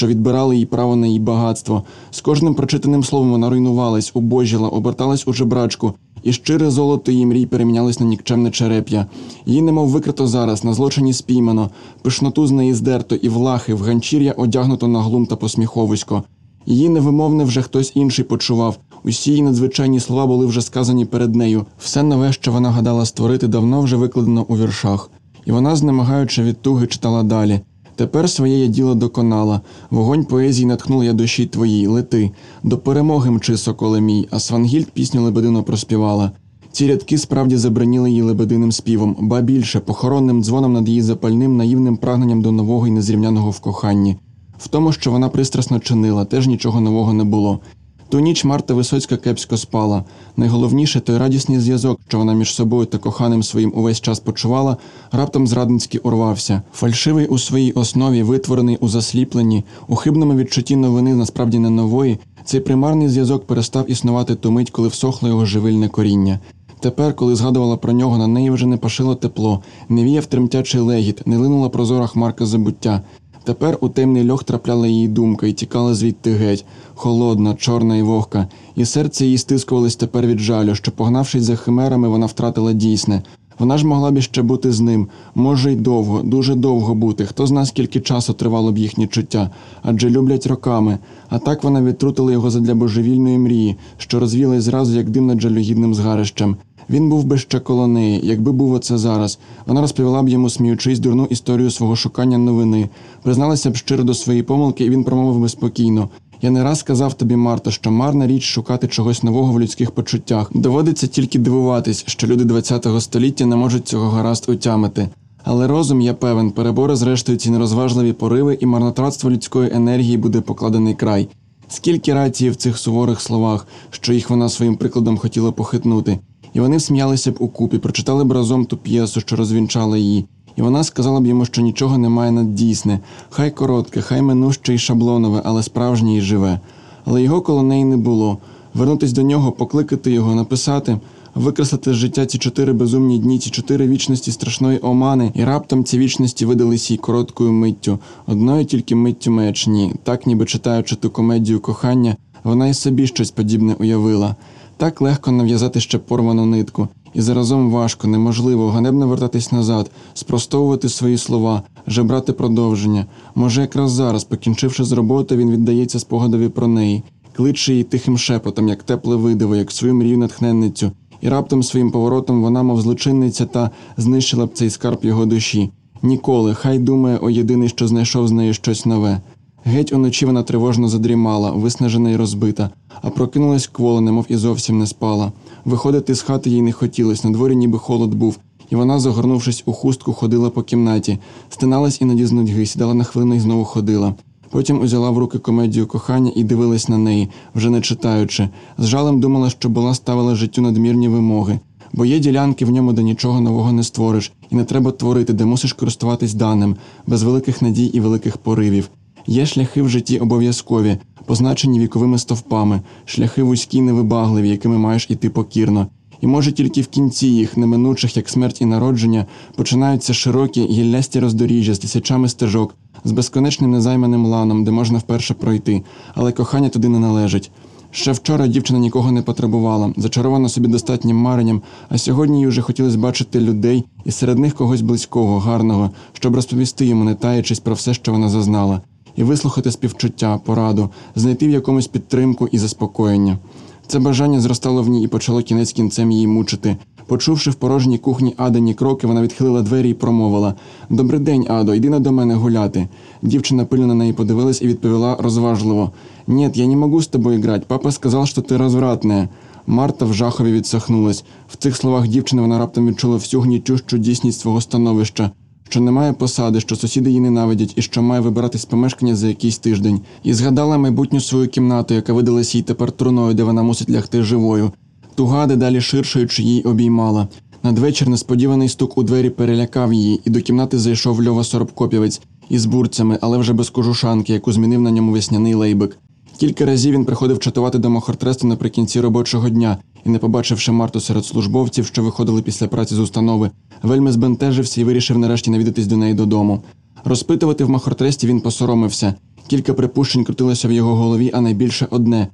що відбирали їй право на її багатство. З кожним прочитаним словом вона руйнувалась, убожіла, оберталась у жебрачку, і щире золото її мрій перемінялось на нікчемне череп'я. Її немов викрито зараз, на злочині спіймано, пишноту з неї здерто, і влахи, в ганчір'я одягнуто на глум та посміховисько. Її невимовне вже хтось інший почував. Усі її надзвичайні слова були вже сказані перед нею. Все нове, що вона гадала створити, давно вже викладено у віршах. І вона, знемагаючи від туги, читала далі. Тепер своє я діло доконала. Вогонь поезії наткнула я душі твоїй, лети. До перемоги мчи, соколе мій, а Свангільд пісню лебедину проспівала. Ці рядки справді забраніли її лебединим співом, ба більше похоронним дзвоном над її запальним наївним прагненням до нового і незрівняного в коханні. В тому, що вона пристрасно чинила, теж нічого нового не було. Ту ніч Марта Висоцька кепсько спала. Найголовніше той радісний зв'язок, що вона між собою та коханим своїм увесь час почувала, раптом зрадницьки урвався. Фальшивий у своїй основі, витворений у засліпленні, у хибному відчутті новини, насправді не нової, цей примарний зв'язок перестав існувати ту мить, коли всохло його живильне коріння. Тепер, коли згадувала про нього, на неї вже не пашило тепло, не віяв тремтячий легіт, не линула прозора хмарка забуття. Тепер у темний льох трапляла її думка і тікала звідти геть, холодна, чорна і вогка, і серце її стискувалось тепер від жалю, що, погнавшись за химерами, вона втратила дійсне. Вона ж могла б іще бути з ним, може й довго, дуже довго бути. Хто зна, скільки часу тривало б їхнє чуття, адже люблять роками. А так вона відтрутила його задля божевільної мрії, що розвілась зразу, як дим над жалюгідним згарищем. Він був би ще коло неї, якби був оце зараз. Вона розповіла б йому, сміючись, дурну історію свого шукання новини, призналася б щиро до своєї помилки, і він промовив би спокійно. Я не раз сказав тобі, Марто, що марна річ шукати чогось нового в людських почуттях. Доводиться тільки дивуватись, що люди ХХ століття не можуть цього гаразд утямити. Але розум, я певен, перебори зрештою ці нерозважливі пориви і марнотратство людської енергії буде покладений край. Скільки рації в цих суворих словах, що їх вона своїм прикладом хотіла похитнути. І вони всміялися б укупі, прочитали б разом ту п'єсу, що розвінчала її, і вона сказала б йому, що нічого немає наддійсне, хай коротке, хай минуще й шаблонове, але справжнє і живе. Але його коло неї не було. Вернутись до нього, покликати його, написати, викреслити з життя ці чотири безумні дні, ці чотири вічності страшної омани, і раптом ці вічності видались їй короткою миттю, одною тільки миттю мечні, так ніби читаючи ту комедію кохання, вона й собі щось подібне уявила. Так легко нав'язати ще порвану нитку, і заразом важко, неможливо, ганебно вертатись назад, спростовувати свої слова, жебрати продовження. Може, якраз зараз, покінчивши з роботи, він віддається спогадові про неї, кличе її тихим шепотом, як тепле видиво, як свою мрію натхненницю, і раптом своїм поворотом вона, мов злочинниця, та знищила б цей скарб його душі. Ніколи, хай думає о єдиний, що знайшов з нею щось нове. Геть уночі вона тривожно задрімала, виснажена й розбита, а прокинулась кволо, немов і зовсім не спала. Виходити з хати їй не хотілось, на дворі ніби холод був, і вона, загорнувшись у хустку, ходила по кімнаті, стиналась іноді з нудьги, сідала на хвилину і знову ходила. Потім узяла в руки комедію кохання і дивилась на неї, вже не читаючи. З жалем думала, що була ставила життю надмірні вимоги. Бо є ділянки в ньому, де нічого нового не створиш, і не треба творити, де мусиш користуватись даним, без великих надій і великих поривів. Є шляхи в житті обов'язкові, позначені віковими стовпами, шляхи вузькі, невибагливі, якими маєш іти покірно. І може тільки в кінці їх, неминучих, як смерть і народження, починаються широкі гіллясті роздоріжжя з тисячами стежок, з безконечним незайманим ланом, де можна вперше пройти, але кохання туди не належить. Ще вчора дівчина нікого не потребувала, зачарована собі достатнім маренням, а сьогодні їй вже хотілося бачити людей і серед них когось близького, гарного, щоб розповісти йому, не таючись про все, що вона зазнала і вислухати співчуття, пораду, знайти в якомусь підтримку і заспокоєння. Це бажання зростало в ній і почало кінець кінцем її мучити. Почувши в порожній кухні Адані кроки, вона відхилила двері і промовила Добрий день, Адо, йди на до мене гуляти. Дівчина пильно на неї подивилась і відповіла розважливо: Нет, я не можу з тобою грати. Папа сказав, що ти розвратна. Марта в жахові відсахнулась. В цих словах дівчини вона раптом відчула всю гнітющу дійсність свого становища що немає посади, що сусіди її ненавидять і що має вибиратись помешкання за якийсь тиждень, і згадала майбутню свою кімнату, яка видалась їй тепер труною, де вона мусить лягти живою. Туга дедалі ширшуючи їй обіймала. Надвечір несподіваний стук у двері перелякав її, і до кімнати зайшов Льова Соробкопівець із бурцями, але вже без кожушанки, яку змінив на ньому весняний лейбик. Кілька разів він приходив чатувати до Мохортресту наприкінці робочого дня і, не побачивши Марту серед службовців, що виходили після праці з установи, вельми збентежився і вирішив нарешті навідатись до неї додому. Розпитувати в Махортресті він посоромився. Кілька припущень крутилося в його голові, а найбільше одне